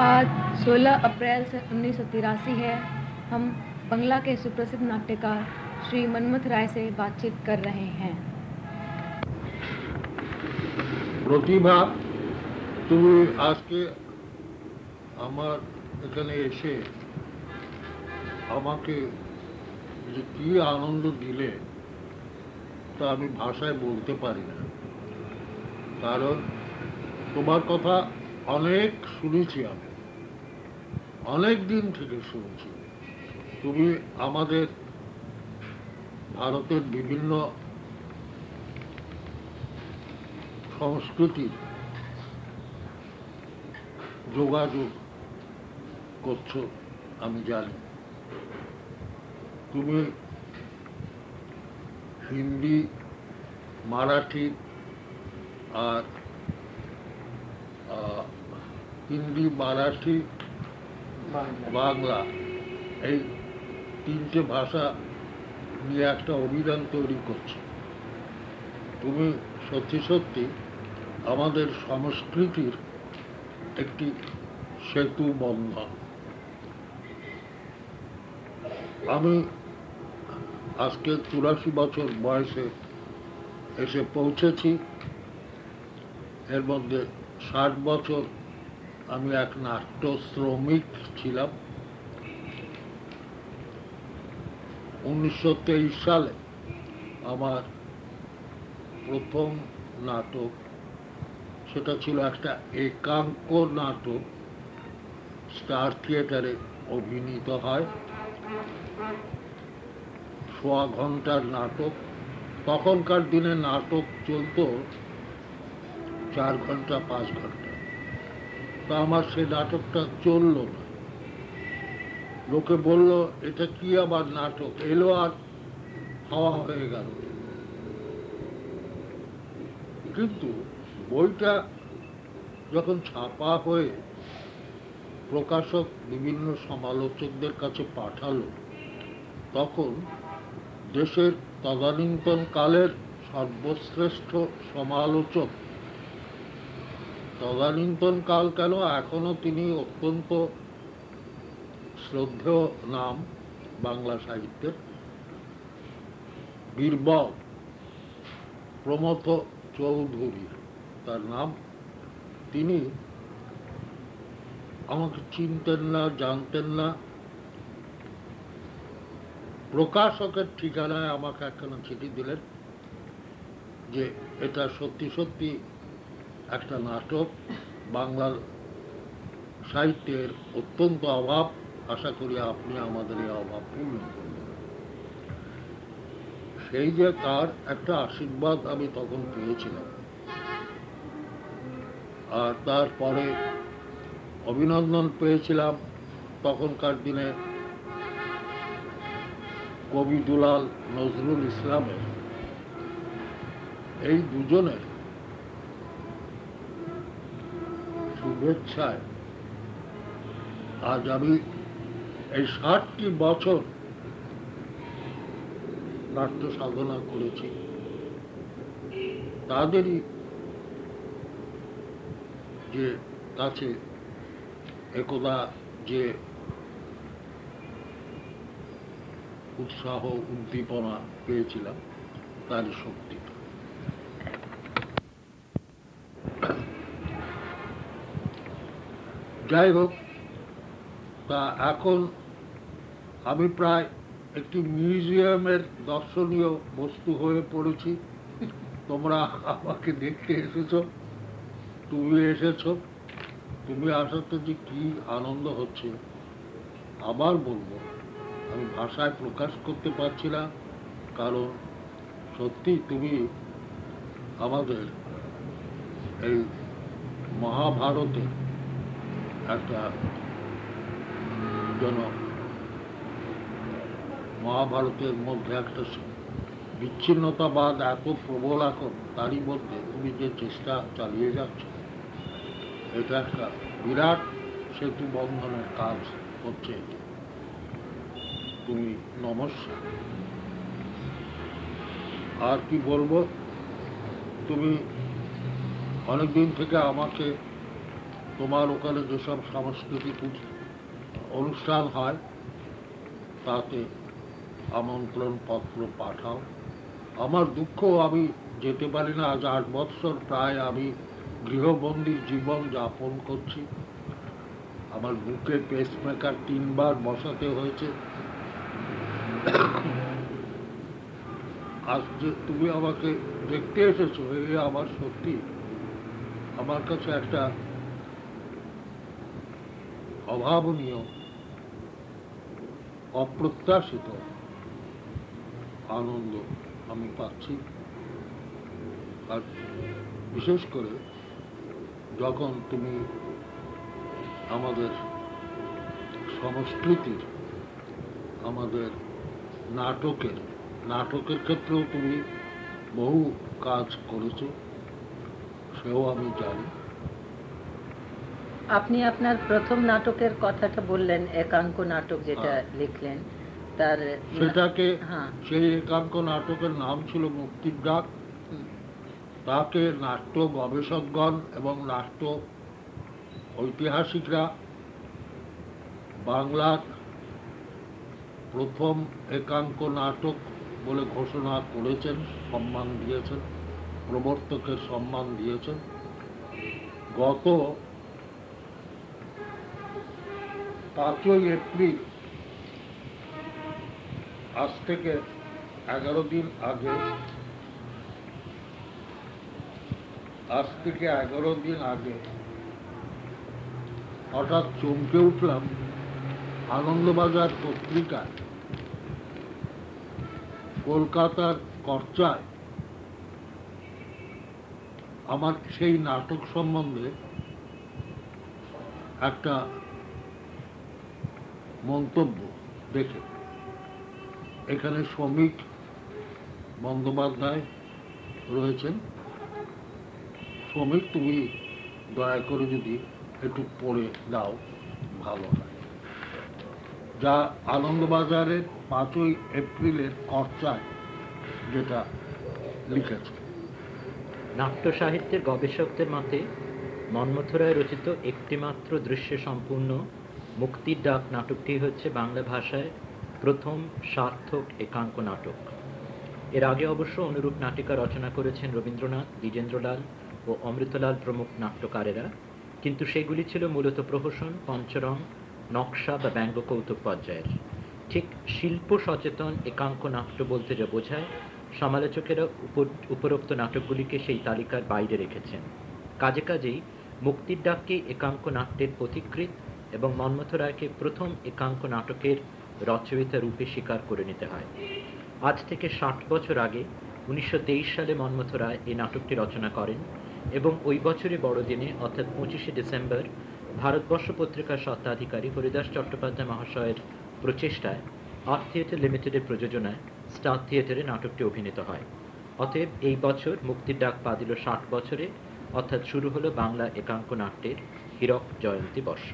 आज 16 अप्रैल से उन्नीस है हम बंगला के सुप्रसिद्ध नाट्यकार श्री मनमथ राय से बातचीत कर रहे हैं প্রতিভা তুমি আজকে আমার এখানে এসে আমাকে যে কি আনন্দ দিলে তা আমি ভাষায় বলতে পারি না কারণ তোমার কথা অনেক শুনেছি আমি অনেক দিন থেকে শুনছি, তুমি আমাদের ভারতের বিভিন্ন সংস্কৃতির যোগাযোগ করছ, আমি জানি। তুমি হিন্দি, মারাঠি আর হিন্দি, মারাঠি বাংলা। এই তিনটে ভাষা নিয়ে একটা অভিধান তৈরি করছে। তুমি সত্যি সত্যি আমাদের সংস্কৃতির একটি সেতু বন্ধন। আমি আজকে চুরাশি বছর বয়সে এসে পৌঁছেছি। এর মধ্যে ষাট বছর আমি এক নাট্য শ্রমিক ছিলাম। উনিশশো তেইশ সালে আমার প্রথম নাটক, সেটা ছিল একটা একাঙ্ক নাটক, স্টার থিয়েটারে অভিনীত হয়। সোয়া ঘণ্টার নাটক। তখনকার দিনে নাটক চলতো চার ঘণ্টা পাঁচ ঘণ্টা তা আমার সেই নাটকটা চলল না। লোকে বলল, এটা কি আবার নাটক? এলো আর হাওয়া হয়ে গেল। কিন্তু বইটা যখন ছাপা হয়ে প্রকাশক বিভিন্ন সমালোচকদের কাছে পাঠালো, তখন দেশের তদানীন্তন কালের সর্বশ্রেষ্ঠ সমালোচক তদানীন্তন কাল কেন এখনও তিনি অত্যন্ত শ্রদ্ধেয় নাম বাংলা সাহিত্যের? বীরবল প্রমথ চৌধুরী, তার নাম। তিনি আমাকে চিনতেন না, জানতেন না। প্রকাশকের ঠিকানায় আমাকে একখানা চিঠি দিলেন যে এটা সত্যি সত্যি একটা নাটক বাংলার সাহিত্যের অত্যন্ত অভাব। আশা করি আপনি আমাদের এই অভাব পূর্ণ সেই যে তার একটা আশীর্বাদ আমি তখন পেয়েছিলাম। আর তারপরে অভিনন্দন পেয়েছিলাম তখনকার দিনে কবি দুলাল নজরুল ইসলামের। এই দুজনের শুভেচ্ছায়। আজ আমি এই ষাটটি বছর নাট্য সাধনা করেছি। তাদেরই যে কাছে একদা যে উৎসাহ, উদ্দীপনা পেয়েছিলাম, তারই শক্তি। যাই হোক, তা এখন আমি প্রায় একটি মিউজিয়ামের দর্শনীয় বস্তু হয়ে পড়েছি। তোমরা আমাকে দেখতে এসেছ, তুমি এসেছ, তুমি আসাতে যে কি আনন্দ হচ্ছে, আবার বলব, আমি ভাষায় প্রকাশ করতে পারছি না, কারণ সত্যি তুমি আমাদের এই মহাভারতের একটা যেন মহাভারতের মধ্যে একটা বিচ্ছিন্নতাবাদ এত প্রবল এখন, তারই মধ্যে তুমি যে চেষ্টা চালিয়ে যাচ্ছ, এটা একটা বিরাট সেতু বন্ধনের কাজ হচ্ছে তুমি নমস্কার। আর কি বলব, তুমি অনেকদিন থেকে আমাকে তোমার ওখানে যেসব সাংস্কৃতিক অনুষ্ঠান হয়, তাতে আমন্ত্রণ পত্র পাঠাও। আমার দুঃখ, আমি যেতে পারি না। আজ আট বৎসর প্রায় আমি গৃহবন্দির জীবন যাপন করছি। আমার বুকে পেসমেকার তিনবার বসাতে হয়েছে। আজ যে তুমি আমাকে দেখতে এসেছ, এ আমার সত্যি। আমার কাছে একটা অভাবনীয়, অপ্রত্যাশিত আনন্দ আমি পাচ্ছি। আর বিশেষ করে যখন তুমি আমাদের সংস্কৃতির, আমাদের নাটকের নাটকের ক্ষেত্রেও তুমি বহু কাজ করেছ, সেও আমি জানি। আপনি আপনার প্রথম নাটকের কথাটা বললেন একাঙ্ক নাটক যেটা হ্যাঁ। লিখলেন তার সেটাকে হ্যাঁ। সেই একাঙ্ক নাটকের নাম ছিল মুক্তির ডাক। তাকে নাট্য গবেষকগণ এবং নাট্য ঐতিহাসিকরা বাংলার প্রথম একাঙ্ক নাটক বলে ঘোষণা করেছেন সম্মান দিয়েছেন প্রবর্তকের সম্মান দিয়েছেন। গত পাঁচই এপ্রিল। আজ থেকে এগারো দিন আগে, আজ থেকে এগারো দিন আগে হঠাৎ চমকে উঠলাম আনন্দবাজার পত্রিকায়। কলকাতার কর্চায় আমার সেই নাটক সম্বন্ধে একটা মন্তব্য দেখে এখানে শ্রমিক বন্দ্যোপাধ্যায় রয়েছেন। শ্রমিক, তুমি দয়া করে যদি একটু পড়ে দাও, ভালো হয়। যা আনন্দবাজারের পাঁচই এপ্রিলের কর্চায় যেটা লিখেছে। নাট্য সাহিত্যের গবেষকদের মতে মন্মথরায় রচিত একটিমাত্র দৃশ্যে সম্পূর্ণ মুক্তির ডাক নাটকটি হচ্ছে বাংলা ভাষায় প্রথম সার্থক একাঙ্ক নাটক। এর আগে অবশ্য অনুরূপ নাটিকা রচনা করেছেন রবীন্দ্রনাথ, দ্বিজেন্দ্রলাল ও অমৃতলাল প্রমুখ নাট্যকারেরা। কিন্তু সেগুলি ছিল মূলত প্রহসন, পঞ্চরং, নকশা বা ব্যঙ্গ কৌতুক পর্যায়ের। ঠিক শিল্প সচেতন একাঙ্ক নাট্য বলতে যা বোঝায়, সমালোচকেরা উপর- উপরোক্ত নাটকগুলিকে সেই তালিকার বাইরে রেখেছেন। কাজে কাজেই মুক্তির ডাককে একাঙ্ক নাট্যের পথিকৃৎ এবং মন্মথ রায়কে প্রথম একাঙ্ক নাটকের রচয়িতা রূপে স্বীকার করে নিতে হয়। আজ থেকে ষাট বছর আগে উনিশশো তেইশ সালে মন্মথ রায় এই নাটকটি রচনা করেন এবং ওই বছরই বড়দিনে, অর্থাৎ পঁচিশে ডিসেম্বর, ভারতবর্ষ পত্রিকার স্বত্বাধিকারী হরিদাস চট্টোপাধ্যায় মহাশয়ের প্রচেষ্টায় আর্ট থিয়েটার লিমিটেডের প্রযোজনায় স্টার থিয়েটারে নাটকটি অভিনীত হয়। অতএব এই বছর মুক্তির ডাক পা দিল ষাট বছরে, অর্থাৎ শুরু হলো বাংলা একাঙ্ক নাট্যের হীরক জয়ন্তী বর্ষ।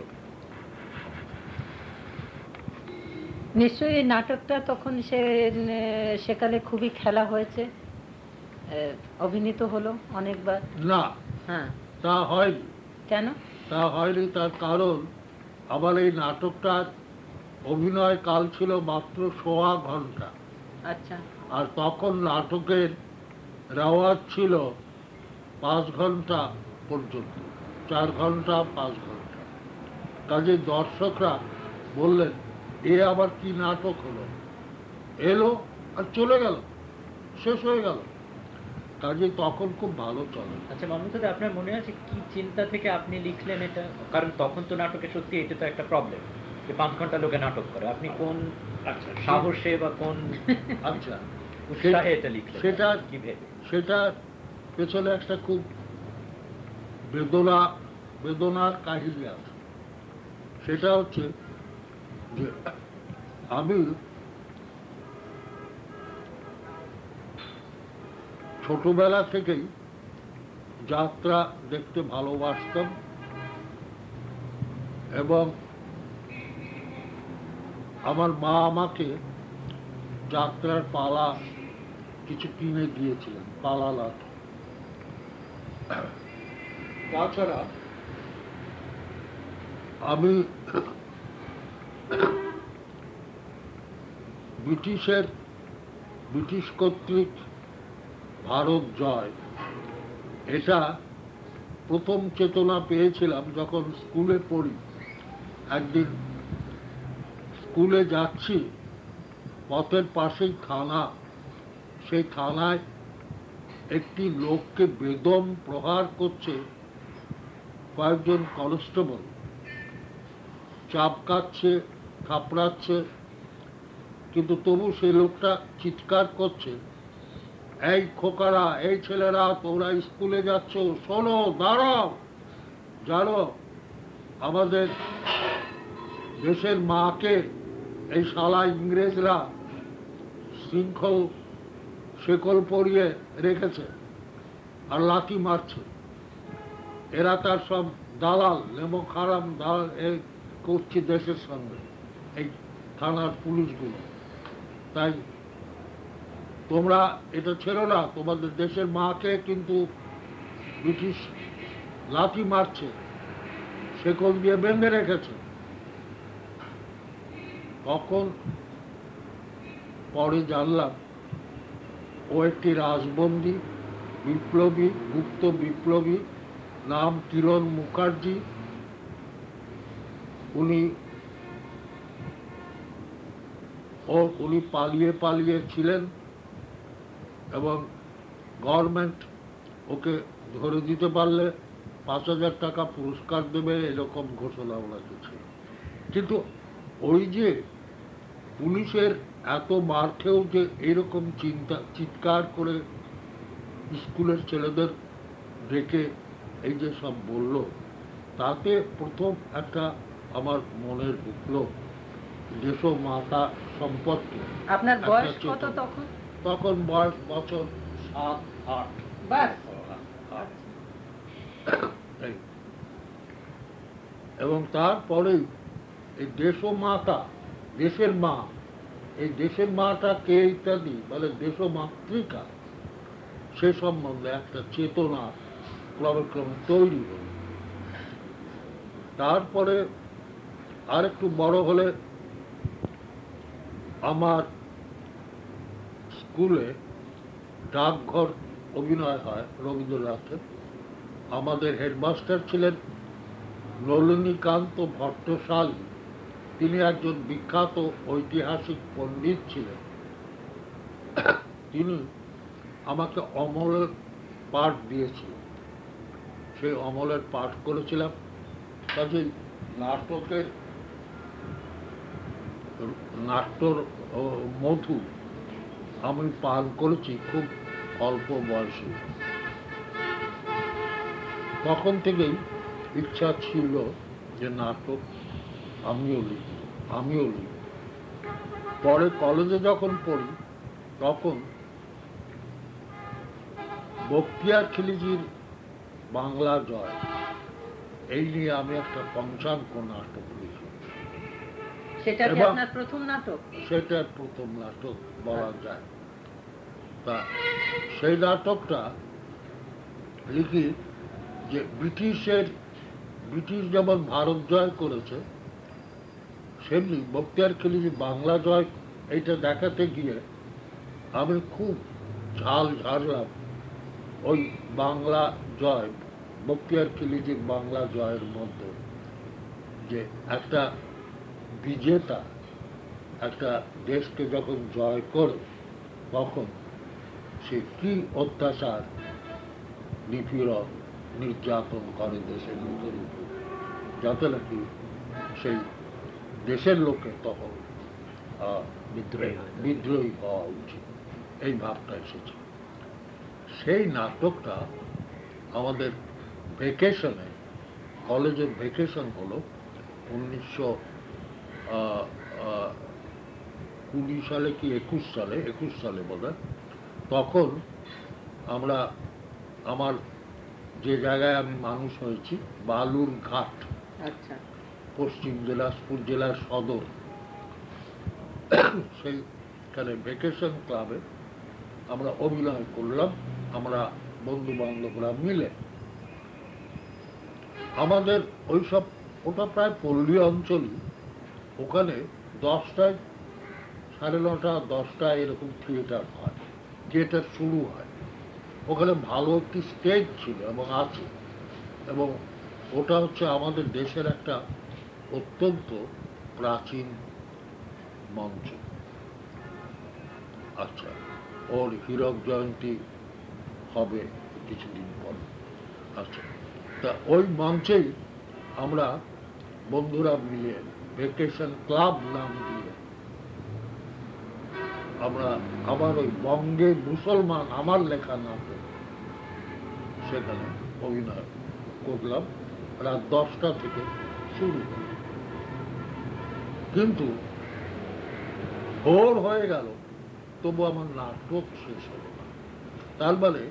নিশ্চয়ই এই নাটকটা তখন সে সেকালে খুবই খেলা হয়েছে। অভিনীত হলো অনেকবার। না হ্যাঁ। তা হয়নি। কেন? তা হয়নি তার কারণ আমার এই নাটকটার অভিনয় কাল ছিল মাত্র সোয়া ঘণ্টা। আচ্ছা। আর তখন নাটকের রেওয়াজ ছিল পাঁচ ঘণ্টা পর্যন্ত চার ঘণ্টা পাঁচ ঘণ্টা। কাজে দর্শকরা বললেন এ আবার কি নাটক হলো? এলো আর চলে গেল শেষ হয়ে গেল। কাজে তখন খুব ভালো চলে। আচ্ছা মমতা আপনার মনে আছে কি চিন্তা থেকে আপনি লিখলেন এটা? কারণ তখন তো নাটকে সত্যি এটা তো একটা প্রবলেম যে পাঁচ ঘণ্টা লোকে নাটক করে। আপনি কোন আচ্ছা। সাহসে বা কোন আচ্ছা। উৎসাহে এটা লিখলেন? সেটা কি ভেবে? সেটা পেছনে একটা খুব বেদনা বেদনার কাহিনী আছে। সেটা হচ্ছে যে আমি ছোটবেলা থেকেই যাত্রা দেখতে ভালোবাসতাম এবং আমার মা আমাকে যাত্রার পালা কিছু কিনে দিয়েছিলেন, পালা লাট তাছাড়া আমি ব্রিটিশের, ব্রিটিশ কর্তৃক ভারত জয়। এটা প্রথম চেতনা পেয়েছিলাম যখন স্কুলে পড়ি। একদিন স্কুলে যাচ্ছি, পথের পাশেই থানা। সেই থানায় একটি লোককে বেদম প্রহার করছে কয়েকজন কনস্টেবল। চাপকাচ্ছে থাপড়াচ্ছে কিন্তু তবু সেই লোকটা চিৎকার করছে। এই খোকারা, এই ছেলেরা, তোমরা স্কুলে যাচ্ছ। শোনো, দাঁড়াও। জানো, আমাদের দেশের মাকে, এই শালা ইংরেজরা শৃঙ্খল শেকল পরিয়ে রেখেছে আর লাঠি মারছে। এরা তার সব দালাল নেমো খারাম দালাল এই করছে দেশের সঙ্গে, এই থানার পুলিশগুলো। তাই তোমরা এটা ছেড়ো না, তোমাদের দেশের মাকে কিন্তু ব্রিটিশ লাঠি মারছে, শেকল দিয়ে বেঁধে রেখেছে। তখন পরে জানলাম ও একটি রাজবন্দী, বিপ্লবী, গুপ্ত বিপ্লবী নাম কিরণ মুখার্জি। উনি ও উনি পালিয়ে পালিয়ে ছিলেন এবং গভর্নমেন্ট ওকে ধরে দিতে পারলে পাঁচ হাজার টাকা পুরস্কার দেবে এরকম ঘোষণা ওনাকে ছিল। কিন্তু ওই যে পুলিশের এত মার খেয়েও যে এরকম চিন্তা, চিৎকার করে স্কুলের ছেলেদের ডেকে এই যে সব বলল, তাতে প্রথম একটা আমার মনের ঢুকলো দেশ মাতা সম্পর্কে আপনার বয়স কত তখন? তখন বয়স বছর সাত আট। বাস। এবং তারপরেই এই দেশ মাতা দেশের মা। এই দেশের মাটা কে ইত্যাদি বলে দেশ মাতৃকা। সে সম্বন্ধে একটা চেতনা ক্রমে ক্রমে তৈরি হল। তারপরে আর একটু বড় হলে আমার স্কুলে ডাকঘর অভিনয় হয় রবীন্দ্রনাথের। আমাদের হেডমাস্টার ছিলেন নলিনীকান্ত ভট্টশালী। তিনি একজন বিখ্যাত ঐতিহাসিক পণ্ডিত ছিলেন। তিনি আমাকে অমলের পাঠ দিয়েছিলেন। সেই অমলের পাঠ করেছিলাম। কাজেই নাটকের নাট্যর মধু আমি পান করেছি খুব অল্প বয়সে। তখন থেকেই ইচ্ছা ছিল যে নাটক আমিও লিখি আমিও লিখি। পরে কলেজে যখন পড়ি, তখন বক্তিয়ার খিলিজির বাংলা জয়, এই নিয়ে আমি একটা পঞ্চাঙ্ক নাটক লিখি। সেটা কি আপনার প্রথম নাটক? সেটা প্রথম নাটক বলা যায়। তা সেই নাটকটা লিখি যে ব্রিটিশের ব্রিটিশ যেমন ভারত জয় করেছে সেমনি বক্তিয়ার খিলিজি বাংলা জয় এইটা দেখাতে গিয়ে আমি খুব ঝাল ঝাড়লাম ওই বাংলা জয় বক্তিয়ার খিলিজির বাংলা জয়ের মধ্যে যে একটা বিজেতা একটা দেশকে যখন জয় করে তখন সে কি অত্যাচার নিপীড়ন নির্যাতন করে দেশের লোকের উপর যাতে নাকি সেই দেশের লোকে তখন বিদ্রোহী। বিদ্রোহী হওয়া উচিত। এই ভাবটা এসেছে। সেই নাটকটা আমাদের ভেকেশনে কলেজের ভেকেশন হলো উনিশশো কুড়ি সালে কি একুশ সালে একুশ সালে বোধ তখন আমরা আমার যে জায়গায় আমি মানুষ হয়েছি বালুর ঘাট আচ্ছা। পশ্চিম দিনাজপুর জেলার সদর সেইখানে ভেকেশন ক্লাবে আমরা অভিনয় করলাম আমরা বন্ধু বান্ধবরা মিলে। আমাদের ওইসব ওটা প্রায় পল্লী অঞ্চলই ওখানে দশটায়, সাড়ে নটা, দশটায় এরকম থিয়েটার হয়, থিয়েটার শুরু হয়। ওখানে ভালো একটি স্টেজ ছিল এবং আছে। এবং ওটা হচ্ছে আমাদের দেশের একটা অত্যন্ত প্রাচীন মঞ্চ। আচ্ছা ওর হীরক জয়ন্তী হবে কিছুদিন পর। আচ্ছা তা ওই মঞ্চেই আমরা বন্ধুরা মিলে ভেকেশন ক্লাব নাম দিয়ে। আমরা আবার ওই বঙ্গে মুসলমান, আমার লেখা নাটক সেখানে অভিনয় করলাম, রাত দশটা থেকে শুরু। কিন্তু ভোর হয়ে গেল, তবু আমার নাটক শেষ হলো না। তার মানে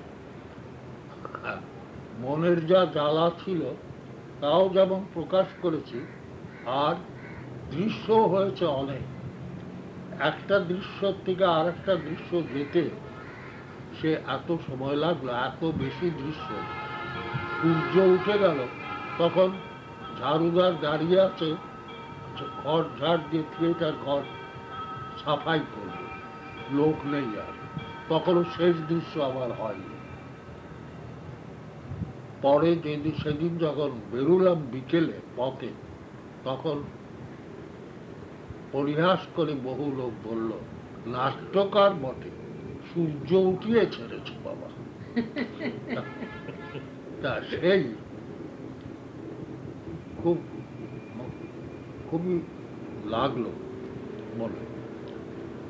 মনের যা জ্বালা ছিল, তাও যেমন প্রকাশ করেছি, আর দৃশ্য হয়েছে অনেক। একটা দৃশ্য থেকে আর একটা দৃশ্য যেতে সে এত সময় লাগল, এত বেশি দৃশ্য। সূর্য উঠে গেল, তখন ঝাড়ুদার দাঁড়িয়ে আছে, ঘর ঝাড় দিয়ে থিয়েটার ঘর সাফাই করবে, লোক নেই আর। তখনও শেষ দৃশ্য আমার হয়নি। পরে যেদিন, সেদিন যখন বেরোলাম বিকেলে পথে, তখন পরিহাস করে বহু লোক বলল নাট্যকার বটে, সূর্য উঠিয়ে ছেড়েছে বাবা তা সেই খুব খুবই লাগল মনে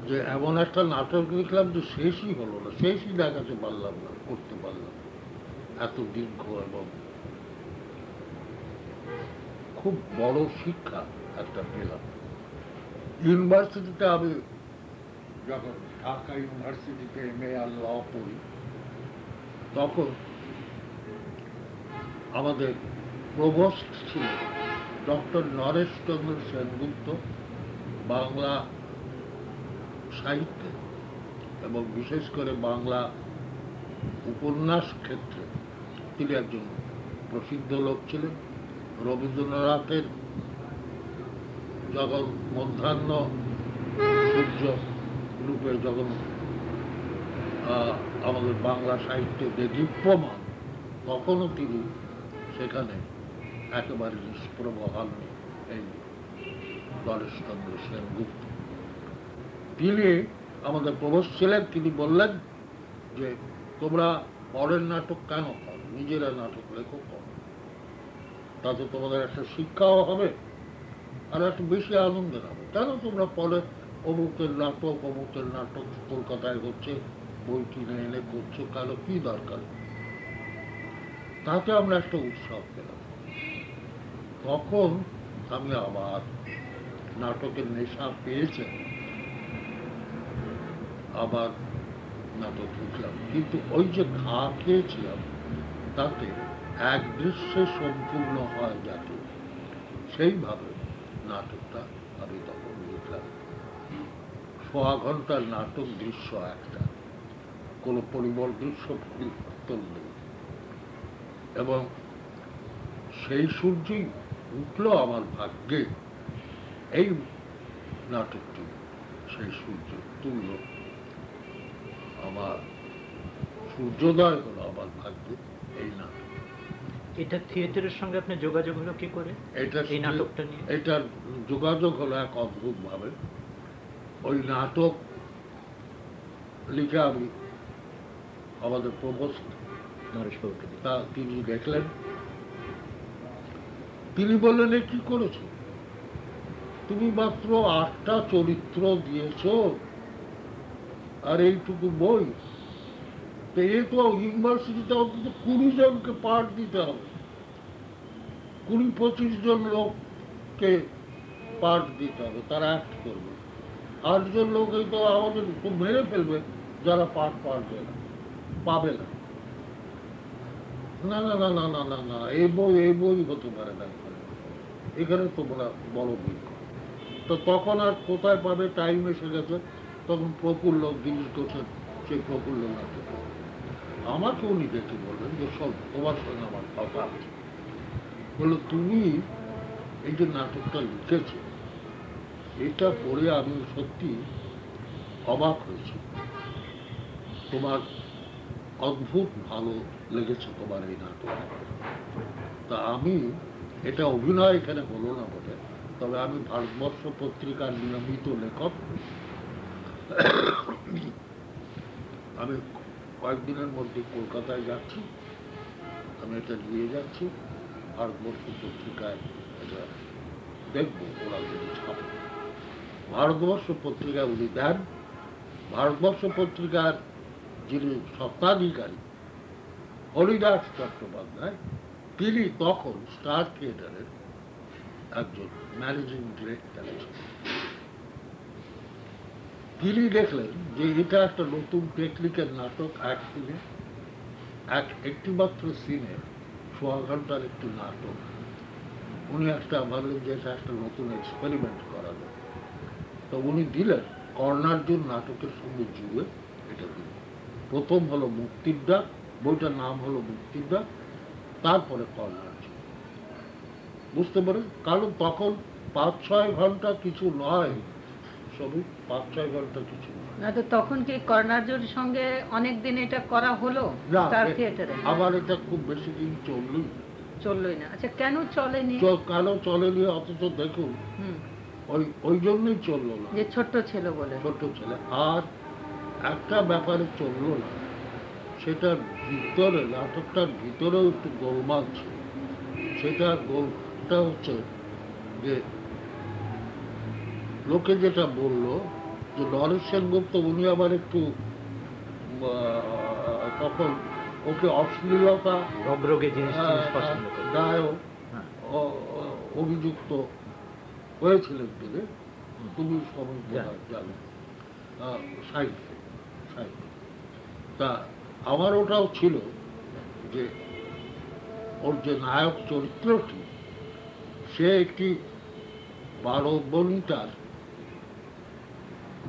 যে, এমন একটা নাটক দেখলাম যে, শেষই হলো না, শেষই দেখাতে পারলাম না, করতে পারলাম এত দীর্ঘ এবং খুব বড় শিক্ষা একটা পেলাম। ইউনিভার্সিটিতে আমি যখন ঢাকা ইউনিভার্সিটিতে এম এ আর ল পড়ি, তখন আমাদের প্রভোস্ট ছিল ডক্টর নরেশ চন্দ্র সেনগুপ্ত, বাংলা সাহিত্যে এবং বিশেষ করে বাংলা উপন্যাস ক্ষেত্রে তিনি একজন প্রসিদ্ধ লোক ছিলেন। রবীন্দ্রনাথের যখন মধ্যাহ্ন সূর্য রূপে যখন আমাদের বাংলা সাহিত্যে দেদীপ্যমান তখনও তিনি সেখানে একেবারে নিষ্প্রভ হন এই নরেশচন্দ্র সেনগুপ্ত। তিনি আমাদের প্রবোধ ছিলেন, তিনি বললেন যে, তোমরা পরের নাটক কেন করো? নিজেরা নাটক লেখো করো। তাতে তোমাদের একটা শিক্ষাও হবে আর একটু বেশি আনন্দের হবে কেন তোমরা পরে অমুকের নাটক অমুকের নাটক কলকাতায় হচ্ছে, বই কিনে এনে করছ, কেন? কি দরকার? তাতে আমরা একটা উৎসাহ পেলাম। তখন আমি আবার নাটকের নেশা পেয়েছে। আবার নাটক লিখলাম কিন্তু ওই যে ঘা খেয়েছিলাম, তাতে এক দৃশ্যে সম্পূর্ণ হয় যাতে সেইভাবে নাটকটা, আমি তখন লিখলাম সোয়া ঘণ্টার নাটক দৃশ্য একটা। কোনো পরিবর দৃশ্য পরিবর্তন নেই। এবং সেই সূর্যই উঠল আমার ভাগ্যে। এই নাটকটি সেই সূর্য তুলল। আমার সূর্যোদয় হলো আমার ভাগ্যে এই নাটক। এটা থিয়েটারের সঙ্গে আপনার যোগাযোগ হলো কি করে? এটা এই নাটকটা নিয়ে? যোগাযোগ হলো এক অদ্ভুত ভাবে ওই নাটক লিখে আমি আমাদের প্রভোস্ট তা তিনি দেখলেন। তিনি বললেন এ কি করেছ? তুমি মাত্র আটটা চরিত্র দিয়েছ। আর এইটুকু বই ইউনিভার্সিটিতে অন্তত কুড়ি জনকে দিতে হবে। কুড়ি পঁচিশ জন লোককে দিতে হবে, তারা অ্যাক্ট করবে। আটজন তো আমাদের মেরে ফেলবে, যারা পারবে না, পাবে না। না না না না না না না, এই বই এই বই হতে পারে না এখানে। তোমরা বড় বই। তো তখন আর কোথায় পাবে টাইম এসে গেছে। তখন প্রফুল্ল গিরিশ ঘোষের সেই প্রফুল্ল নাটক। আমাকে উনি দেখে বললেন যে সব তোমার সঙ্গে আমার কথা বলল, তুমি এই যে নাটকটা লিখেছে, এটা পড়ে আমি সত্যি অবাক হয়েছি। তোমার অদ্ভুত ভালো লেগেছে তোমার এই নাটক তা আমি এটা অভিনয় এখানে হলো না বলে তবে আমি ভারতবর্ষ পত্রিকার নিয়মিত লেখক। আমি কয়েকদিনের মধ্যে কলকাতায় যাচ্ছি। আমি এটা নিয়ে যাচ্ছি। ভারতবর্ষ পত্রিকায় এটা দেখব, ওরা যদি ছাপে। ভারতবর্ষ পত্রিকায় উনি দেন। ভারতবর্ষ পত্রিকার যিনি সত্তাধিকারী হরিদাস চট্টোপাধ্যায়, তিনি তখন স্টার থিয়েটারের একজন ম্যানেজিং ডিরেক্টর ছিলেন। তিনি দেখলেন যে এটা একটা নতুন টেকনিকের নাটক, এক সিনে এক, একটিমাত্র সিনে সোয়া ঘণ্টার একটি নাটক। উনি একটা ভাবলেন যে এটা একটা নতুন এক্সপেরিমেন্ট করালো তো উনি দিলেন কর্ণার্জুন নাটকের সঙ্গে জুড়ে এটা দিলেন। প্রথম হলো মুক্তির ডাক, বইটার নাম হলো মুক্তির ডাক, তারপরে কর্ণার্জুন। বুঝতে পারেন? কারণ তখন পাঁচ, ছয় ঘণ্টা কিছু নয়। সবই পাঁচ ছয় ঘণ্টা কিছু না তো তখন কি কর্ণার্জুর সঙ্গে অনেক দিন এটা করা হলো? থিয়েটারে আবার এটা খুব বেশি দিন চললই চললোই না। আচ্ছা কেন চলেনি? কেন চলেনি অথচ দেখুন ওই ওই জন্যই চলল না। যে ছোট্ট ছিল বলে। ছোট ছেলে। আর একটা ব্যাপারে চলল না সেটার ভিতরে নাটকটার ভিতরেও একটু গোলমাল ছিল। সেটা গোলটা হচ্ছে যে লোকে যেটা বলল যে নরেশ সেনগুপ্ত উনি আবার একটু তখন ওকে অশ্লীলতা জিনিস হ্যাঁ, দায়ও অভিযুক্ত হয়েছিলেন তিনি। তুমি জানি। সাহিত্যে সাহিত্যে। তা আমার ওটাও ছিল যে ওর যে নায়ক চরিত্রটি সে একটি বারো বনিতার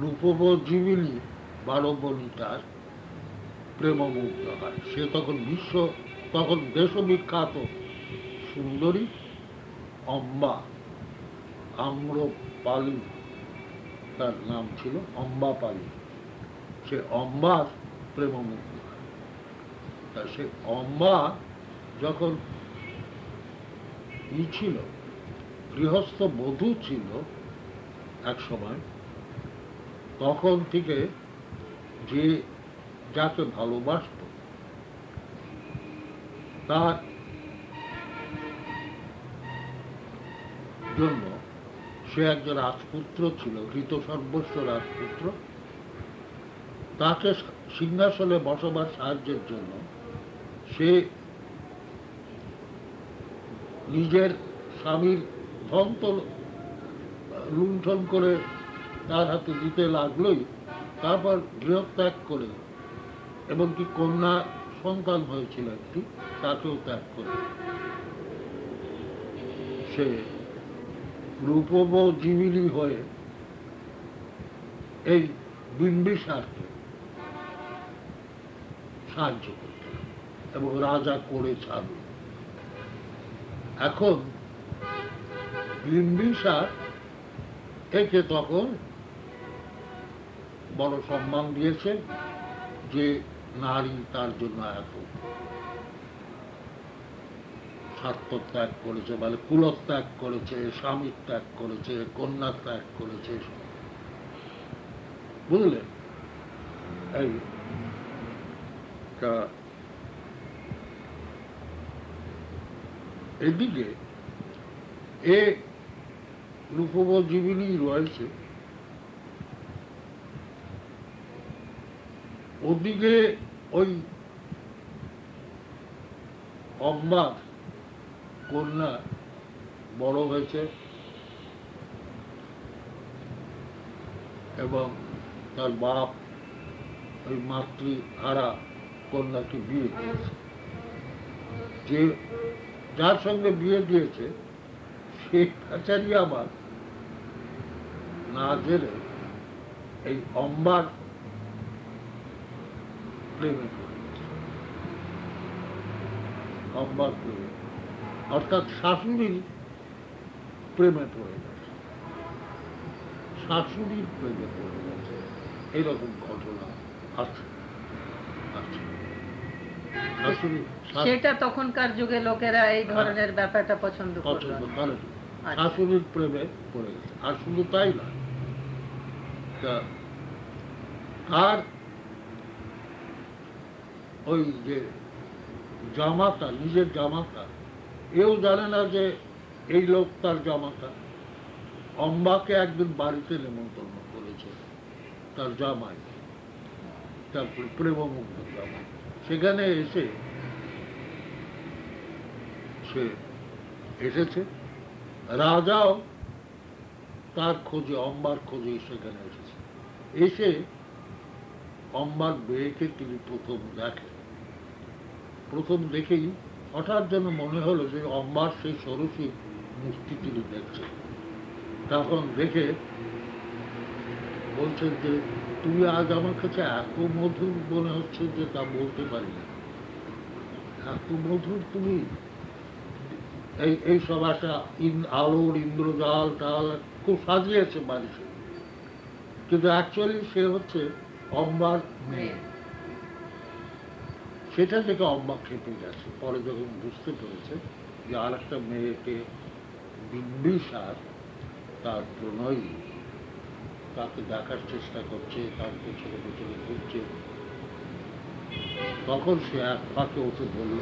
রূপজীবিনী বারো বনিতার প্রেমমুগ্ধ হয় সে তখন বিশ্ব, তখন দেশবিখ্যাত সুন্দরী অম্বা আম্রপালি, তার নাম ছিল অম্বা পালি সে অম্বার প্রেমমুগ্ধ হয় তা সে অম্বা যখন ই ছিল, গৃহস্থ বধূ ছিল, এক সময় তখন থেকে যে যাকে ভালোবাসত, তার জন্য সে একজন রাজপুত্র ছিল হৃত সর্বস্ব রাজপুত্র। তাকে সিংহাসনে বসবার সাহায্যের জন্য সে নিজের স্বামীর ধন তো লুণ্ঠন করে তার হাতে দিতে লাগলোই, তারপর গৃহত্যাগ করে। এমনকি কন্যা সন্তান হয়েছিল একটি, তাকেও ত্যাগ করে। সে রূপজীবিনী হয়ে এই বিম্বিসারকে সাহায্য এবং রাজা করে ছাড়ল। এখন বিম্বিসার একে তখন বড় সম্মান দিয়েছে যে নারী তার জন্য এত স্বার্থ ত্যাগ করেছে মানে কুলত্যাগ করেছে স্বামী ত্যাগ করেছে কন্যা ত্যাগ করেছে। বুঝলেন এই এদিকে এ রূপজীবিনী রয়েছে ওদিকে ওই অম্বার কন্যা বড় হয়েছে এবং তার বাপ, ওই মাতৃহারা কন্যাকে বিয়ে দিয়েছে। যে যার সঙ্গে বিয়ে দিয়েছে সে কাছারি আবার না জেনে এই অম্বার প্রেমে অর্থাৎ শাশুড়ি প্রেমে পড়ে গেছে। শাশুড়ির প্রেমে পড়ে গেছে। এইরকম ঘটনা আছে। আছে। সেটা তখনকার যুগে লোকেরা এই ধরনের ব্যাপারটা পছন্দ পছন্দ করে না। আচ্ছা। শাশুড়ির প্রেমে পড়ে গেছে। আর শুধু তাই না তা তার ওই যে জামাতা, নিজের জামাতা। এও জানে না যে এই লোক তার জামাতা। অম্বাকে একদিন বাড়িতে নেমন্তন্ন করেছে তার জামাই তারপর প্রেমমুগ্ধ জামাই। সেখানে এসে সে এসেছে। রাজাও তার খোঁজে, অম্বার খোঁজে সেখানে এসেছে। এসে অম্বার মেয়েকে তিনি প্রথম দেখেন। প্রথম দেখেই হঠাৎ যেন মনে হলো যে অম্বার সেই সরসী মূর্তি তিনি দেখছেন। তখন দেখে বলছেন যে, তুমি আজ আমার কাছে এত মধুর মনে হচ্ছে যে তা বলতে পারি না। এত মধুর তুমি? এই এই সব একটা আলোর ইন্দ্রজাল টাল খুব সাজিয়েছে বাড়িতে কিন্তু অ্যাকচুয়ালি সে হচ্ছে অম্বার মেয়ে। সেটা থেকে অম্বা খেপে গেছে। পরে যখন বুঝতে পেরেছে যে আর একটা মেয়েকে বিম্বিসার তার প্রণয়ী তাকে দেখার চেষ্টা করছে, তার পেছনে পেছনে ঘুরছে, তখন সে এক ফাঁকে ওকে বলল,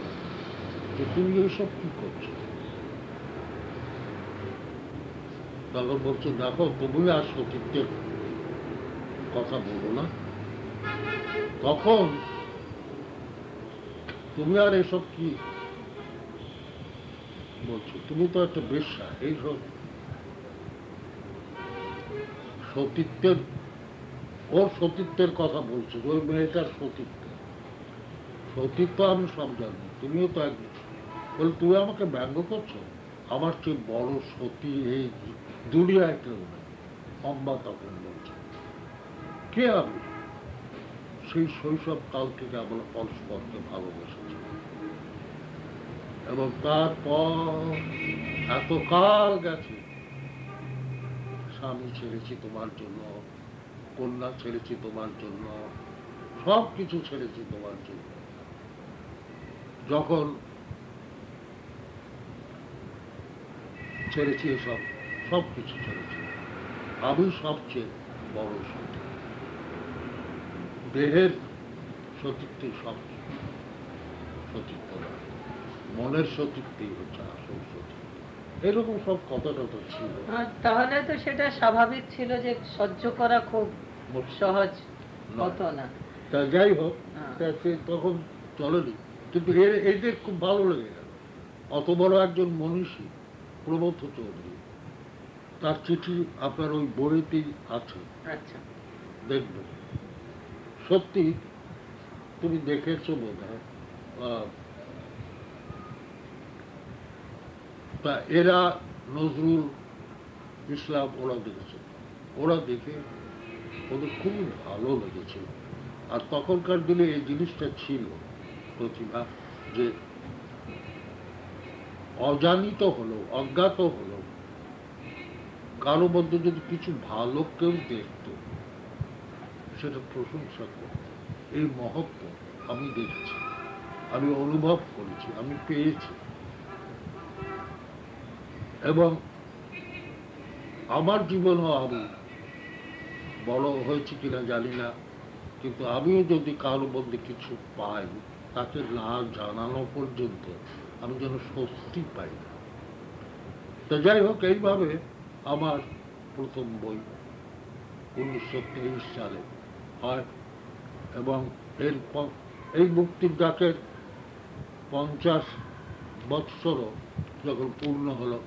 যে তুমি এইসব কি করছ? তখন বলছে, দেখো তুমি আর সতীর্থের কথা বলো না। তখন তুমি আর এসব কি বলছো? তুমি তো একটা বেশ্যা এইসব সতীত্বের, ওর সতীত্বের কথা বলছো, ওই মেয়েটার সতীত্ব। সতীত্ব আমি সব জানি, তুমিও তো একদিন বলে, তুমি আমাকে ব্যঙ্গ করছ? আমার চেয়ে বড় সতী এই দুনিয়ায় কেউ নেই। অম্বা তখন বলছে। কে আমি? সেই শৈশব কাল থেকে আমরা পরস্পরকে ভালোবেসেছি। এবং তারপর এত কাল গেছে, স্বামী ছেড়েছি তোমার জন্য, কন্যা ছেড়েছি তোমার জন্য সব কিছু ছেড়েছি তোমার জন্য। যখন ছেড়েছি এসব সব কিছু ছেড়েছি। আমি সবচেয়ে বড় সতী দেহের সতীত্বই সব। সতীত্ব মনের সতীত্বই হচ্ছে আসল সতীত্ব। এরকম সব কথা টথা ছিল। তাহলে তো সেটা স্বাভাবিক ছিল যে সহ্য করা খুব সহজ হতো না। তা যাই হোক তখন চলেনি। কিন্তু এ- এদের খুব ভালো লেগে গেল। অত বড় একজন মনীষী প্রবোধ চৌধুরী তার চিঠি আপনার ওই বইতেই আছে। আচ্ছা। দেখবে সত্যি তুমি দেখেছ বোধ হয় তা এরা নজরুল ইসলাম ওরা দেখেছে। ওরা দেখে ওদের খুবই ভালো লেগেছিল। আর তখনকার দিনে এই জিনিসটা ছিল প্রতিভা যে অজানিত হলো, অজ্ঞাত হলো। কারও মধ্যে যদি কিছু ভালো কেউ দেখতো সেটা প্রশংসা করত এই মহত্ব আমি দেখেছি, আমি অনুভব করেছি, আমি পেয়েছি। এবং আমার জীবনও আমি বড় হয়েছি কিনা জানি না, কিন্তু আমিও যদি কারোর মধ্যে কিছু পাই তাকে না জানানো পর্যন্ত আমি যেন স্বস্তি পাই না। তো যাই হোক, এইভাবে আমার প্রথম বই উনিশশো তেইশ সালে হয় এবং এর এই মুক্তির ডাকের পঞ্চাশ বৎসরও যখন পূর্ণ হলো,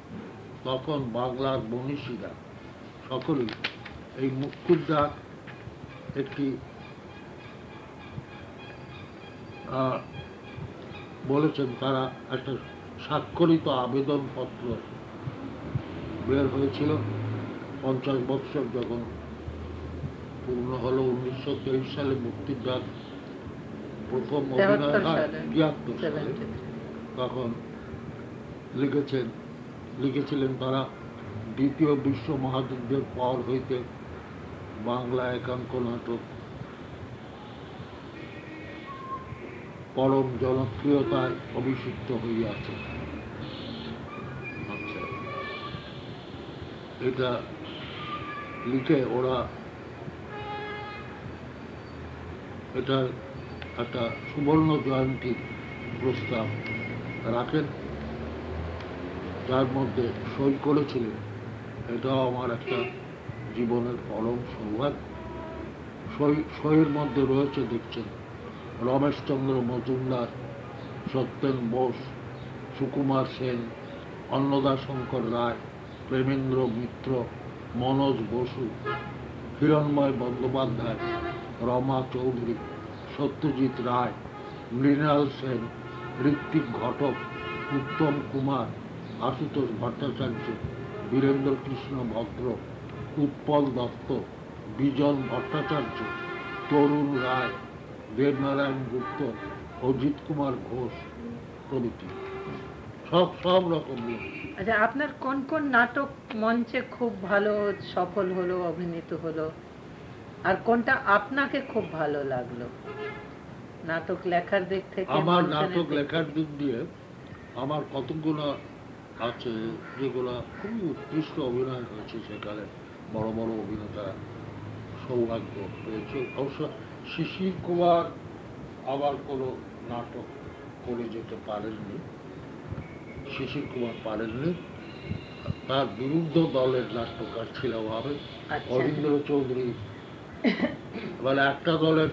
তখন বাংলার মনীষীরা সকলেই এই মুক্তির ডাক একটি বলেছেন তারা একটা স্বাক্ষরিত আবেদনপত্র বের হয়েছিল। পঞ্চাশ বৎসর যখন পূর্ণ হলো উনিশশো তেইশ সালে মুক্তির ডাক প্রথম অভিনয় হয় তিয়াত্তর সালে। তখন লিখেছেন লিখেছিলেন তারা দ্বিতীয় বিশ্ব মহাযুদ্ধের পর হইতে বাংলা একাঙ্ক নাটক পরম জনপ্রিয়তায় অভিষিক্ত হইয়াছে। আচ্ছা। এটা লিখে ওরা এটা একটা সুবর্ণ জয়ন্তীর প্রস্তাব রাখেন। যার মধ্যে সই করেছিলেন, এটাও আমার একটা জীবনের পরম সৌভাগ্য। সই, সইয়ের মধ্যে রয়েছে, দেখছেন রমেশচন্দ্র মজুমদার, সত্যেন বোস, সুকুমার সেন অন্নদাশঙ্কর রায়, প্রেমেন্দ্র মিত্র, মনোজ বসু, হিরণময় বন্দ্যোপাধ্যায় রমা চৌধুরী, সত্যজিৎ রায়, মৃণাল সেন, ঋত্বিক ঘটক, উত্তম কুমার, আশুতোষ ভট্টাচার্য, বীরেন্দ্র কৃষ্ণ ভদ্র উৎপল দত্ত, বিজন ভট্টাচার্য, তরুণ রায়, দেবনারায়ণ গুপ্ত, অজিত কুমার ঘোষ প্রভৃতি। সব সব রকম আচ্ছা আপনার কোন কোন নাটক মঞ্চে খুব ভালো, সফল হলো, অভিনীত হলো? আর কোনটা আপনাকে খুব ভালো লাগল? নাটক লেখার দিক থেকে আমার নাটক লেখার দিক দিয়ে আমার কতগুলো আছে যেগুলো খুবই উৎকৃষ্ট অভিনয় হয়েছে সেখানে। বড় বড় অভিনেতা সৌভাগ্য পেয়েছে। অবশ্য শিশির কুমার আবার কোনো নাটক করে যেতে পারেননি। শিশির কুমার পারেননি। তার বিরুদ্ধ দলের নাট্যকার ছিল ভাবে আচ্ছা। অরিন্দ্র চৌধুরী মানে একটা দলের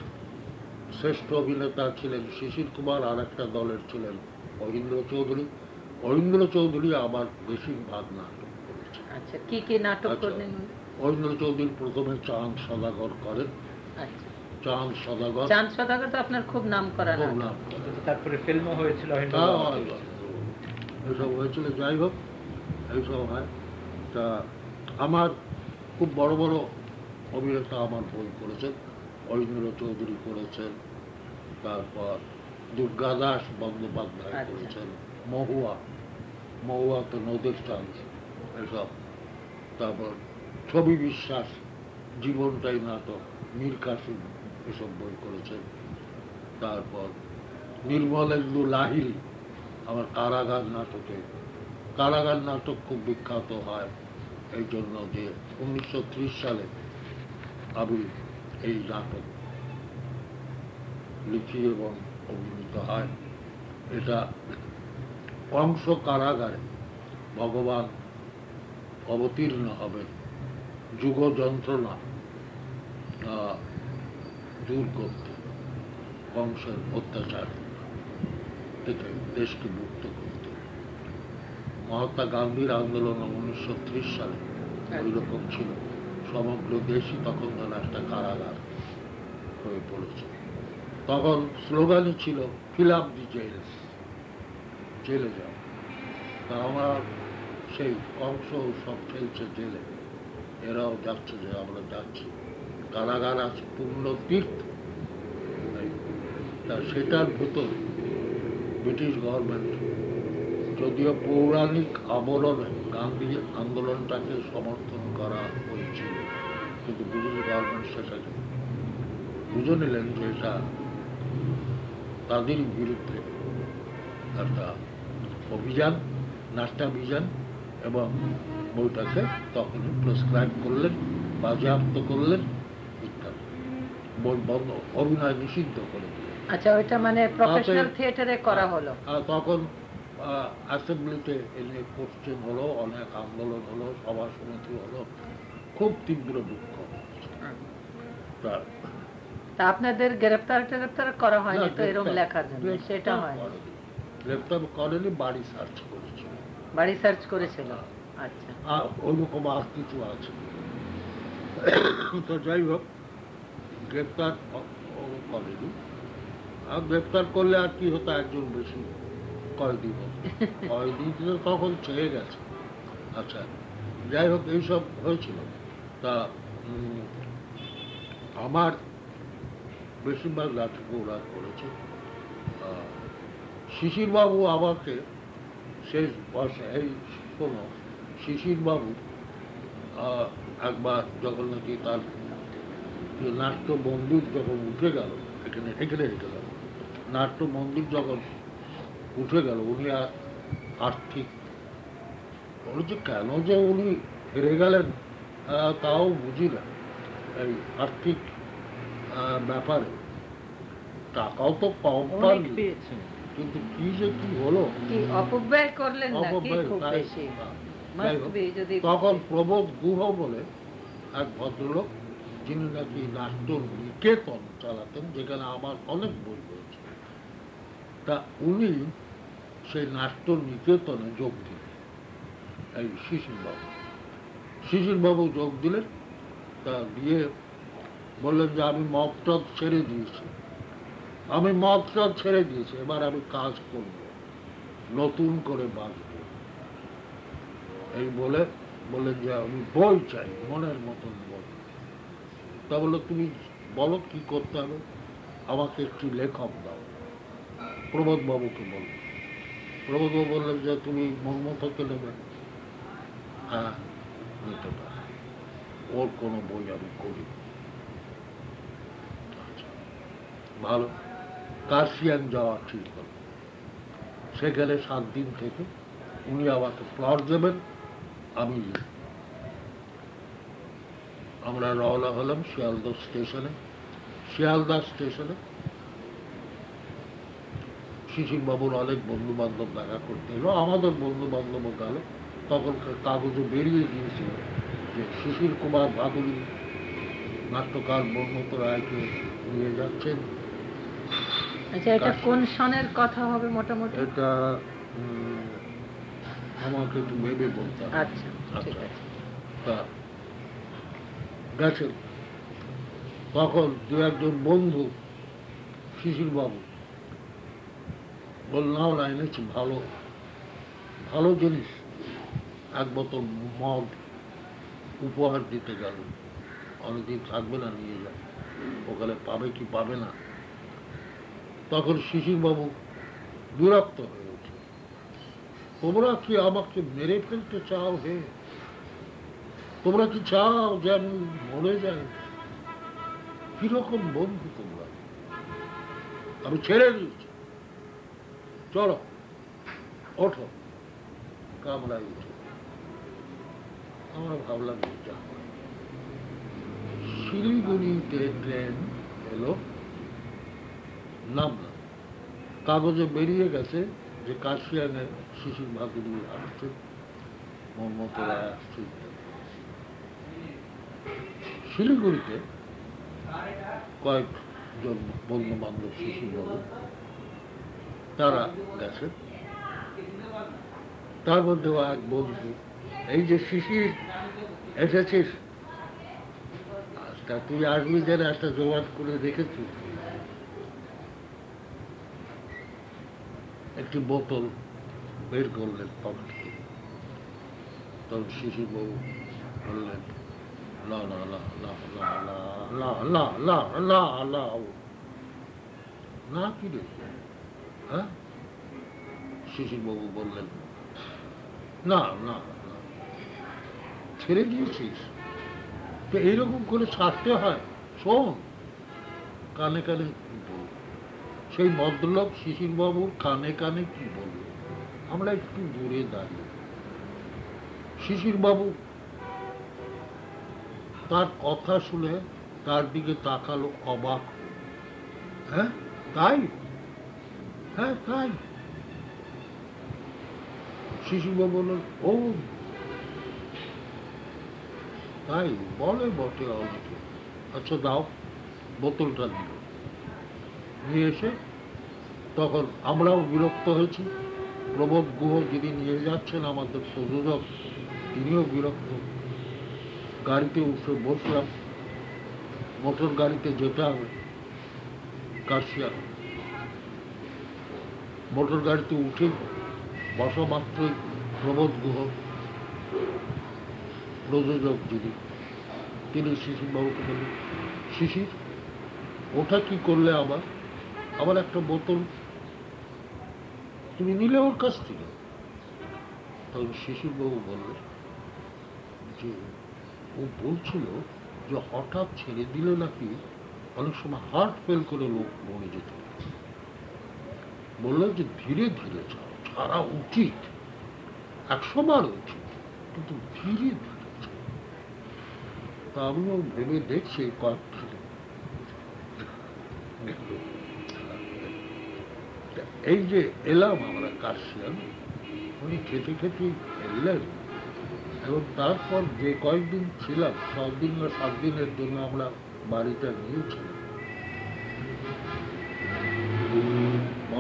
শ্রেষ্ঠ অভিনেতা ছিলেন শিশির কুমার আর একটা দলের ছিলেন অরিন্দ্র চৌধুরী। অরিন্দ্র চৌধুরী আবার বেশিরভাগ নাটক করেছেন আচ্ছা কি কি নাটক আচ্ছা। করলেন চৌধুরী প্রথমে চাঁদ সদাগর করেন। আচ্ছা। চাঁদ সদাগর। চাঁদ সদাগর তো আপনার খুব নাম করা খুব নাম তারপরে ফিল্মও হয়েছিল হ্যাঁ। হয়, হয়। এসব হয়েছিল যাই হোক এইসব হয়। তা আমার খুব বড় বড় অভিনেতা আমার বই করেছেন অরিন্দ্র চৌধুরী করেছেন তারপর দুর্গাদাস বন্দ্যোপাধ্যায় আচ্ছা। করেছেন মহুয়া মহুয়া তো নদীর চাঁদ এসব। তারপর ছবি বিশ্বাস জীবনটাই নাটক মীর কাসিম এসব বই করেছেন। তারপর নির্মলেন্দু লাহিড়ী আমার কারাগার নাটকে। কারাগার নাটক খুব বিখ্যাত হয় এই জন্য যে উনিশশো ত্রিশ সালে আমি এই নাটক লিখি এবং অভিনীত হয়। এটা কংস কারাগারে ভগবান অবতীর্ণ হবেন। যুগ যন্ত্রণা দূর করতে কংসের অত্যাচার থেকে দেশকে মুক্ত করতে। মহাত্মা গান্ধীর আন্দোলন উনিশশো ত্রিশ সালে ওই রকম ছিল। সমগ্র দেশই তখন যেন একটা কারাগার হয়ে পড়েছে। তখন স্লোগানই ছিল ফিল আপ দি জেলস জেলে যাও। তা আমরা সেই কংস সব ফেলছে জেলে। এরাও যাচ্ছে যে আমরা যাচ্ছি। কারাগার আছে, পূর্ণ তীর্থ। তা সেটার ভেতরে ব্রিটিশ গভর্নমেন্ট যদিও পৌরাণিক আবরণে গান্ধী আন্দোলনটাকে সমর্থন করা হয়েছিল। কিন্তু ব্রিটিশ গভর্নমেন্ট সেটাকে বুঝে নিলেন যে এটা তাদের বিরুদ্ধে। একটা অভিযান নাট্যাভিযান এবং বইটাকে তখন প্রেসক্রাইব করলেন বাজেয়াপ্ত করলেন ইত্যাদি। বই বন্ধ অভিনয় নিষিদ্ধ করে দিলেন। আচ্ছা ওইটা মানে প্রফেশনাল থিয়েটারে করা হলো। তখন অ্যাসেম্বলিতে এ নিয়ে কোশ্চেন হলো অনেক আন্দোলন হলো সভা সমিতি হলো খুব তীব্র দুঃখ। তা তা আপনাদের গ্রেপ্তার টেরেপ্তার করা হয়নি তো এরকম লেখার জন্য? সেটা হয় করেনি। গ্রেপ্তার করেনি বাড়ি সার্চ করেছিল। বাড়ি সার্চ করেছিল? আচ্ছা। আর ওইরকম আর কিছু আছে। তো যাই হোক ও করেনি। আর গ্রেপ্তার করলে আর কি হতো? একজন বেশি কয়েদি কয়েদি তো তখন ছেড়ে গেছে। আচ্ছা যাই হোক, এইসব হয়েছিল। তা আমার বেশিরভাগ নাটক ওরা করেছে। শিশিরবাবু আমাকে শেষ বর্ষে এই শোনো, শিশিরবাবু একবার যখন নাকি তার নাট্য মন্দির যখন উঠে গেল, এখানে এখানে গেল। নাট্য মন্দির যখন উঠে গেল উনি আর আর্থিক বলে যে কেন যে উনি হেরে গেলেন তাও বুঝি না। এই আর্থিক ব্যাপারে টাকাও তো কম কিন্তু কি যে কি হলো? অপব্যয় করলেন তখন প্রবোধ গুহ বলে এক ভদ্রলোক যিনি নাকি নাট্য নিকেতন চালাতেন যেখানে আমার অনেক বই রয়েছে। তা উনি সেই নাট্য নিকেতনে যোগ দিলেন। এই শিশিরবাবু। শিশিরবাবু যোগ দিলেন। তা দিয়ে বললেন যে, আমি মকটক ছেড়ে দিয়েছি। আমি মকটক ছেড়ে দিয়েছি। এবার আমি কাজ করব। নতুন করে বাঁচব। এই বলে বললেন যে, আমি বই চাই, মনের মতন বই। তা বলল, তুমি বলো কি করতে হবে? আমাকে একটি লেখক দাও। প্রবোধ বাবুকে বলল প্রবোধ বাবু বললেন যে তুমি মর্মতকে নেবে হ্যাঁ ওর কোনো বই আমি করি ভালো কার্সিয়ান যাওয়া ঠিক হলো। সেখানে সাত দিন থেকে উনি আমাকে প্লট দেবেন, আমি আমরা রওনা হলাম শিয়ালদা স্টেশনে। শিয়ালদা স্টেশনে শিশিরবাবুর অনেক বন্ধু বান্ধব দেখা করতে এলো। আমাদের বন্ধু বান্ধব গেল। তখন কাগজে বেরিয়ে গিয়েছিল যে শিশির কুমার ভাদুরী নাট্যকার বর্মত রায়কে নিয়ে যাচ্ছেন। আচ্ছা এটা কোন সনের কথা হবে মোটামুটি? এটা আমাকে একটু ভেবে বলতে আচ্ছা আচ্ছা। তা গেছেন। তখন দু একজন বন্ধু শিশির বাবু বললাম এনেছি ভালো? ভালো জিনিস। এক বোতল মদ উপহার দিতে গেল। অনেকদিন থাকবে না, নিয়ে যায় ওখানে পাবে কি পাবে না? তখন শিশির বাবু বিরক্ত হয়ে ওঠে। তোমরা কি আমাকে মেরে ফেলতে চাও হে? তোমরা কি চাও যে আমি মরে যাই? কীরকম বন্ধু তোমরা? আমি ছেড়ে দিয়েছি। চলো, ওঠো। কামরায় উঠো। আমরা ভাবলাম যে শিলিগুড়িতে ট্রেন এলো। নামলাম কাগজে বেরিয়ে গেছে যে কাশিয়ানে শিশির ভাদুরী আসছে। মর্মত রায় আসছে। শিলিগুড়িতে কয়েকজন বন্ধু বান্ধব শিশুবাবু তারা গেছে তার মধ্যেও এক বন্ধু এই যে শিশির এসেছিস তা তুই যেন একটা জোগাড় করে রেখেছিস একটি বোতল বের করলেন পকেট থেকে তখন শিশুবাবু বললেন না না না না না না না না না না না না কি রে হ্যাঁ? শিশিরবাবু বললেন না না ছেড়ে দিয়েছিস? তো এইরকম করে ছাড়তে হয়। শোন কানে কানে কি বলব? সেই ভদ্রলোক শিশিরবাবুর কানে কানে কি বলব? আমরা একটু দূরে দাঁড়িয়ে। শিশিরবাবু তার কথা শুনে তার দিকে তাকালো অবাক হ্যাঁ? তাই? হ্যাঁ তাই ও তাই বলে বটে আচ্ছা দাও, বোতলটা দিল নিয়ে এসে তখন আমরাও বিরক্ত হয়েছি। প্রবোধ গুহ যিনি নিয়ে যাচ্ছেন আমাদের প্রযোজক, তিনিও বিরক্ত। গাড়িতে উঠে বসলাম। মোটর গাড়িতে যেতে হবে কাশিয়া মোটর গাড়িতে উঠে বসা মাত্রই প্রবোধ গুহ, প্রযোজক যিনি, তিনি শিশিরবাবুকে বললেন, শিশির, ওটা কি করলে আবার আবার একটা বোতল। তুমি নিলে ওর কাছ থেকে? তখন শিশিরবাবু বললেন যে, ও বলছিল যে হঠাৎ ছেড়ে দিলে নাকি অনেক সময় হার্ট ফেল করে লোক মরে যেত। বলল যে ধীরে ধীরে ছাড়ো ছাড়া উচিত। একশো বার উচিত, কিন্তু ধীরে ধীরে। তা আমিও ভেবে দেখছি কয়েকটা তা এই যে এলাম আমরা কাশিয়ান উনি খেতে খেতে এলেন এবং তারপর যে কয়েকদিন ছিলাম ছ দিন না সাত দিনের জন্য আমরা বাড়িটা নিয়েছিলাম।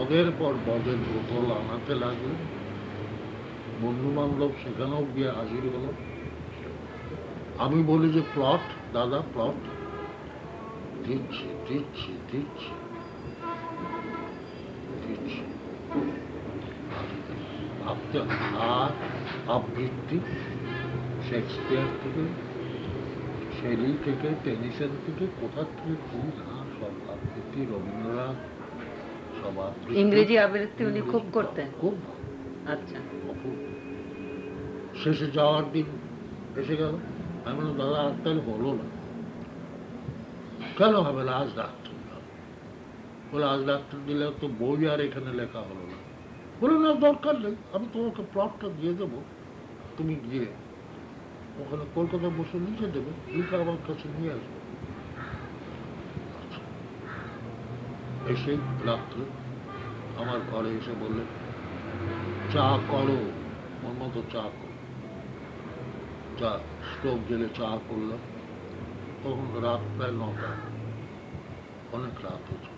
মদের পর মদের বোতল আনাতে লাগলেন বন্ধু বান্ধব সেখানেও গিয়ে হাজির হলো। আমি বলি যে, প্লট, দাদা, প্লট। দিচ্ছি দিচ্ছি দিচ্ছি। আবৃত্তি। শেক্সপিয়ার থেকে শেলি থেকে টেনিসন থেকে কোথা থেকে না, সব আবৃত্তি রবীন্দ্রনাথ ইংরেজি আবৃত্তি উনি খুব করতেন। খুব আচ্ছা। শেষে যাওয়ার দিন এসে গেল। আমি বললাম দাদা আর তাহলে হলো না। কেন হবে না? আজ ডাক্তার। বলে আজ ডাক্তার দিলে তো বই আর এখানে লেখা হলো না। বলে না দরকার নেই। আমি তোমাকে প্লটটা দিয়ে দেবো। তুমি গিয়ে ওখানে কলকাতায় বসে লিখে দেবে। লিখে আমার কাছে নিয়ে আসবে আচ্ছা। এসে রাত্রে আমার ঘরে এসে বললেন চা করো, ওর মতো চা করো। চা স্টোভ জেলে চা করলাম, তখন রাত প্রায় নটা, অনেক রাত হয়েছে।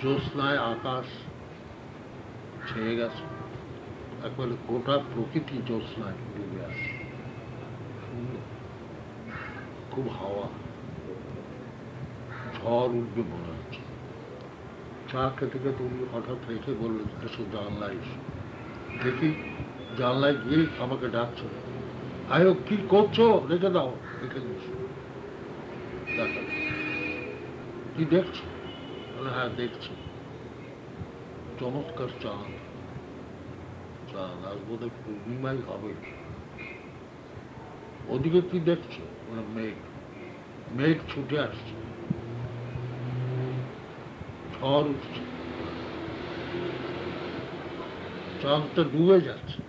জ্যোৎস্নায় আকাশ ছেয়ে গেছে। একবারে গোটা প্রকৃতি জ্যোৎস্নায় ডুবে আসে সুন্দর খুব হাওয়া, ঝড় উঠবে মনে হচ্ছে। চা খেতে খেতে উনি হঠাৎ রেখে বললেন এসো জানলায় এসো। দেখি জানলায় গিয়ে আমাকে ডাকছে আয়ো কি করছ? রেখে দাও রেখে দেখা কি দেখছ? বলে, হ্যাঁ দেখছি। চমৎকার চাঁদ চাঁদ আজ বোধহয় পূর্ণিমাই হবে। ওদিকে কি দেখছ? মেঘ। মেঘ ছুটে আসছে। ঝড় উঠছে। চাঁদটা ডুবে যাচ্ছে।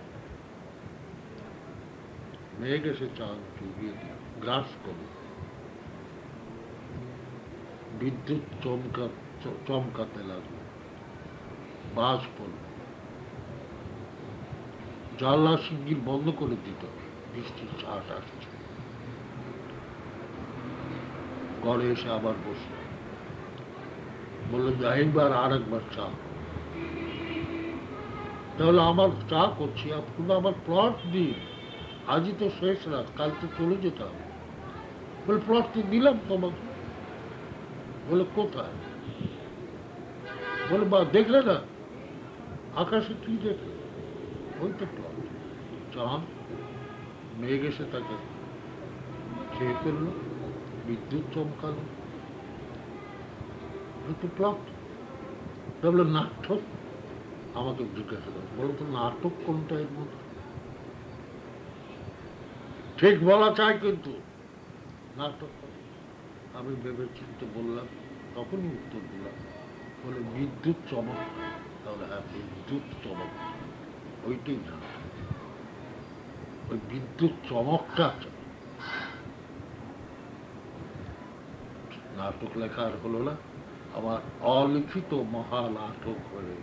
মেঘ এসে চাঁদ ডুবিয়ে গ্রাস করে বিদ্যুৎ চমকা চমকাতে লাগল। বাজ পড়ল। জানলা শিগগির বন্ধ করে দিত। বৃষ্টির ছাট আসছে। ঘরে এসে আবার বসল। বলল যে আর একবার চা। তাহলে আমার চা করছি আপনার আমার প্লট দিন আজই তো শেষ রাত, কাল তো চলে যেতে হবে বলে প্লট দিলাম তোমাকে। বলে, কোথায়? বলে, বা, দেখলে না, আকাশে কি দেখলে? ওই তো প্লট চাঁদ, মেঘ এসে তাকে খেয়ে ফেলল, বিদ্যুৎ চমকালো। এই তো প্লট তাহলে নাটক? আমাকে জিজ্ঞাসা করে বলো তো নাটক কোনটা এর মধ্যে? ঠিক বলা চাই কিন্তু নাটক। আমি ভেবে চিন্তে বললাম, তখনই উত্তর দিলাম। বলে, বিদ্যুৎ চমক। তাহলে হ্যাঁ বিদ্যুৎ চমক। ওইটাই নাটক। ওই বিদ্যুৎ চমকটা নাটক লেখা আর হলো না। আমার অলিখিত মহানাটক হয়ে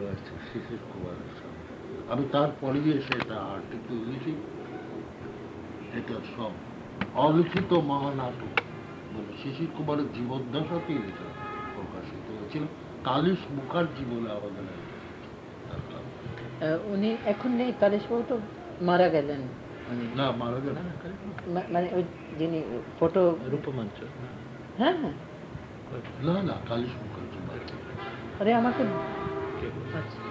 রয়েছে শিশির কুমারের সাথে আমি তারপরে এসে এটা আর্টিকেল লিখি। এটা সব অলিখিত মহানাটক বলে শিশির কুমারের জীবদ্দশাতেই এটা প্রকাশিত হয়েছিল। কালিশ মুখার্জি বলে আমাদের তার উনি এখন নেই কালেশবাবু তো মারা গেলেন। উনি না মারা গেল মানে ওই যিনি ফটো রূপমঞ্চ। হ্যাঁ হ্যাঁ। না না কালিশ মুখার্জি মারা গেল। আরে আমাকে কে বলছে? আচ্ছা